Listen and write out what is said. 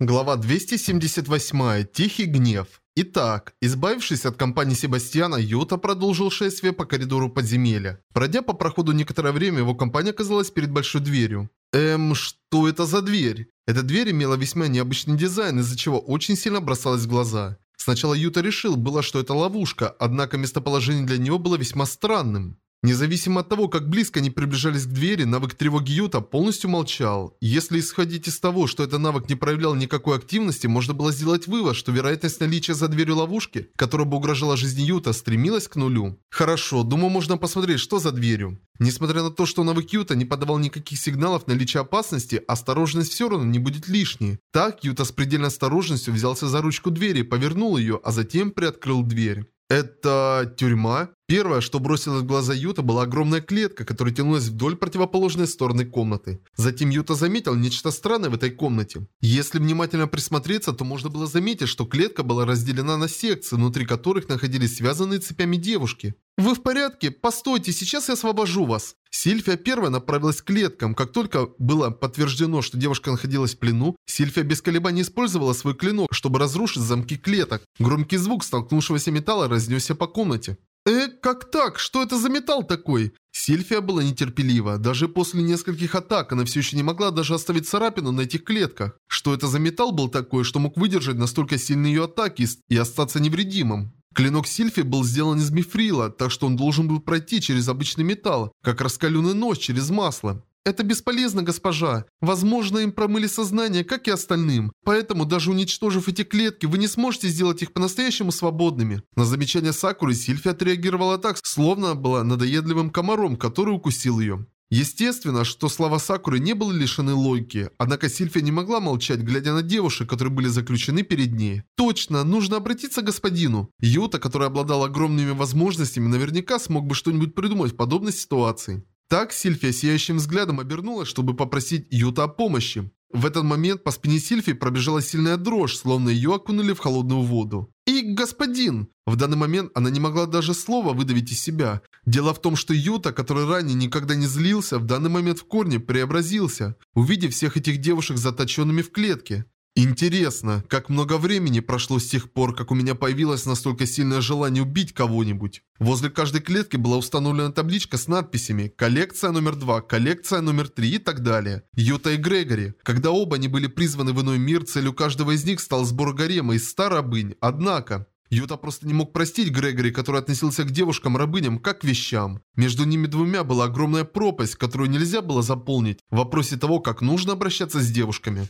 Глава 278. Тихий гнев. Итак, избавившись от компании Себастьяна, Юта продолжил шествие по коридору подземелья. Пройдя по проходу некоторое время, его компания оказалась перед большой дверью. Эм, что это за дверь? Эта дверь имела весьма необычный дизайн, из-за чего очень сильно бросалась в глаза. Сначала Юта решил было, что это ловушка, однако местоположение для него было весьма странным. Независимо от того, как близко они приближались к двери, навык тревоги Юта полностью молчал. Если исходить из того, что этот навык не проявлял никакой активности, можно было сделать вывод, что вероятность наличия за дверью ловушки, которая бы угрожала жизни Юта, стремилась к нулю. Хорошо, думаю, можно посмотреть, что за дверью. Несмотря на то, что навык Юта не подавал никаких сигналов наличия опасности, осторожность все равно не будет лишней. Так, Юта с предельной осторожностью взялся за ручку двери, повернул ее, а затем приоткрыл дверь. Это тюрьма? Первое, что бросилось в глаза Юта, была огромная клетка, которая тянулась вдоль противоположной стороны комнаты. Затем Юта заметил нечто странное в этой комнате. Если внимательно присмотреться, то можно было заметить, что клетка была разделена на секции, внутри которых находились связанные цепями девушки. «Вы в порядке? Постойте, сейчас я освобожу вас!» Сильфия первая направилась к клеткам. Как только было подтверждено, что девушка находилась в плену, Сильфия без колебаний использовала свой клинок, чтобы разрушить замки клеток. Громкий звук столкнувшегося металла разнесся по комнате. «Э, как так? Что это за металл такой?» Сильфия была нетерпелива. Даже после нескольких атак она все еще не могла даже оставить царапину на этих клетках. Что это за металл был такой, что мог выдержать настолько сильные ее атаки и остаться невредимым? Клинок Сильфи был сделан из мифрила, так что он должен был пройти через обычный металл, как раскаленный нож через масло. Это бесполезно, госпожа. Возможно, им промыли сознание, как и остальным. Поэтому, даже уничтожив эти клетки, вы не сможете сделать их по-настоящему свободными. На замечание Сакуры Сильфи отреагировала так, словно была надоедливым комаром, который укусил ее. Естественно, что слова Сакуры не были лишены логики, однако Сильфия не могла молчать, глядя на девушек, которые были заключены перед ней. Точно, нужно обратиться к господину. Юта, который обладал огромными возможностями, наверняка смог бы что-нибудь придумать в подобной ситуации. Так Сильфия сияющим взглядом обернулась, чтобы попросить Юта о помощи. В этот момент по спине Сильфи пробежала сильная дрожь, словно ее окунули в холодную воду. «И, господин!» В данный момент она не могла даже слова выдавить из себя. Дело в том, что Юта, который ранее никогда не злился, в данный момент в корне преобразился, увидев всех этих девушек заточенными в клетке. Интересно, как много времени прошло с тех пор, как у меня появилось настолько сильное желание убить кого-нибудь. Возле каждой клетки была установлена табличка с надписями «Коллекция номер 2», «Коллекция номер 3» и так далее. Юта и Грегори. Когда оба они были призваны в иной мир, целью каждого из них стал сбор гарема из 100 рабынь. Однако, Юта просто не мог простить Грегори, который относился к девушкам-рабыням как к вещам. Между ними двумя была огромная пропасть, которую нельзя было заполнить в вопросе того, как нужно обращаться с девушками.